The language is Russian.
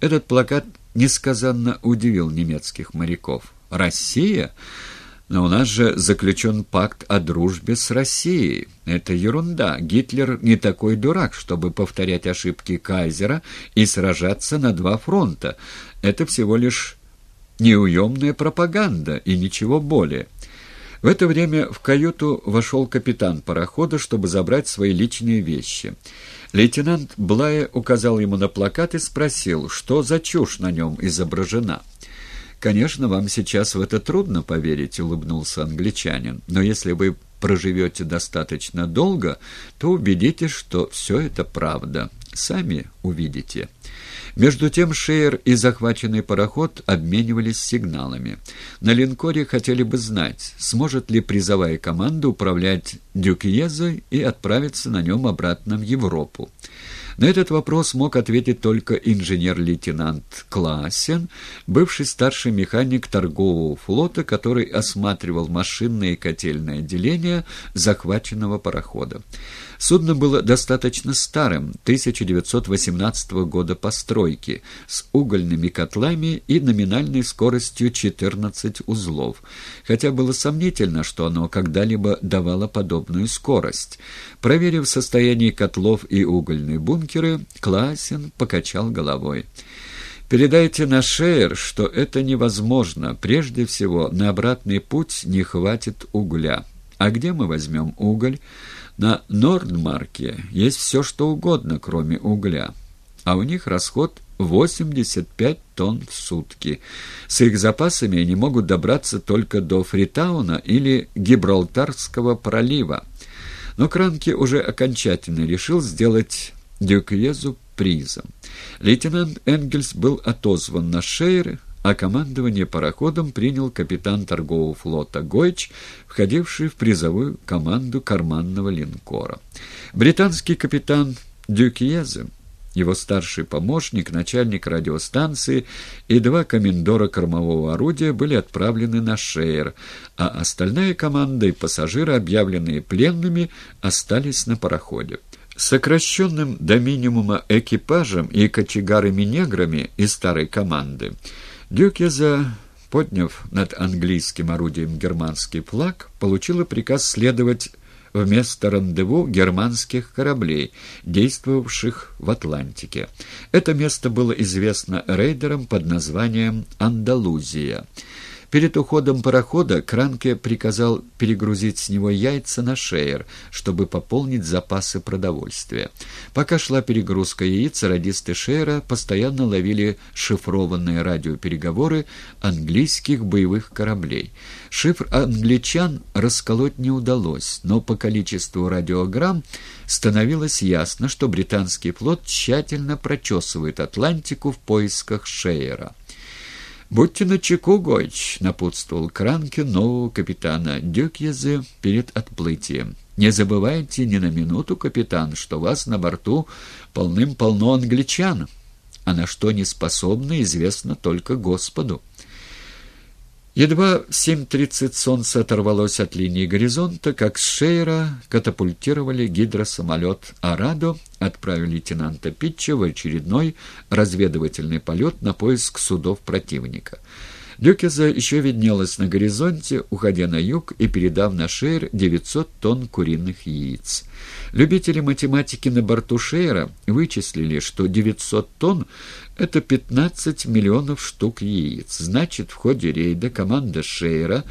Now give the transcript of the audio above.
Этот плакат несказанно удивил немецких моряков. «Россия? Но у нас же заключен пакт о дружбе с Россией. Это ерунда. Гитлер не такой дурак, чтобы повторять ошибки Кайзера и сражаться на два фронта. Это всего лишь неуемная пропаганда и ничего более». В это время в каюту вошел капитан парохода, чтобы забрать свои личные вещи. Лейтенант Блая указал ему на плакат и спросил, что за чушь на нем изображена. «Конечно, вам сейчас в это трудно поверить», — улыбнулся англичанин. «Но если вы проживете достаточно долго, то убедитесь, что все это правда. Сами увидите». Между тем Шейер и захваченный пароход обменивались сигналами. На линкоре хотели бы знать, сможет ли призовая команда управлять Дюкьезой и отправиться на нем обратно в Европу. На этот вопрос мог ответить только инженер-лейтенант Классен, бывший старший механик торгового флота, который осматривал машинное и котельное отделение захваченного парохода. Судно было достаточно старым, 1918 года постройки, с угольными котлами и номинальной скоростью 14 узлов, хотя было сомнительно, что оно когда-либо давало подобную скорость. Проверив состояние котлов и угольные бункеры, Классен покачал головой. «Передайте на Шеер, что это невозможно. Прежде всего, на обратный путь не хватит угля. А где мы возьмем уголь?» На Нордмарке есть все, что угодно, кроме угля, а у них расход 85 тонн в сутки. С их запасами они могут добраться только до Фритауна или Гибралтарского пролива. Но Кранки уже окончательно решил сделать Дюкьезу призом. Лейтенант Энгельс был отозван на Шейр, а командование пароходом принял капитан торгового флота Гойч, входивший в призовую команду карманного линкора. Британский капитан Дюкьезе, его старший помощник, начальник радиостанции и два комендора кормового орудия были отправлены на Шейер, а остальная команда и пассажиры, объявленные пленными, остались на пароходе. Сокращенным до минимума экипажем и кочегарами-неграми из старой команды Дюкеза, подняв над английским орудием германский флаг, получила приказ следовать вместо рандеву германских кораблей, действовавших в Атлантике. Это место было известно рейдерам под названием «Андалузия». Перед уходом парохода Кранке приказал перегрузить с него яйца на шеер, чтобы пополнить запасы продовольствия. Пока шла перегрузка яиц, радисты шеера постоянно ловили шифрованные радиопереговоры английских боевых кораблей. Шифр англичан расколоть не удалось, но по количеству радиограмм становилось ясно, что британский флот тщательно прочесывает Атлантику в поисках Шеера. «Будьте начеку, Гойч», — напутствовал Кранке нового капитана Дюкьезе перед отплытием. «Не забывайте ни на минуту, капитан, что вас на борту полным-полно англичан, а на что не способны, известно только Господу». Едва в 7.30 солнце оторвалось от линии горизонта, как с Шейра катапультировали гидросамолет «Арадо», отправили лейтенанта Питча в очередной разведывательный полет на поиск судов противника. Дюкеза еще виднелась на горизонте, уходя на юг и передав на Шейр 900 тонн куриных яиц. Любители математики на борту Шейра вычислили, что 900 тонн — это 15 миллионов штук яиц. Значит, в ходе рейда команда Шейра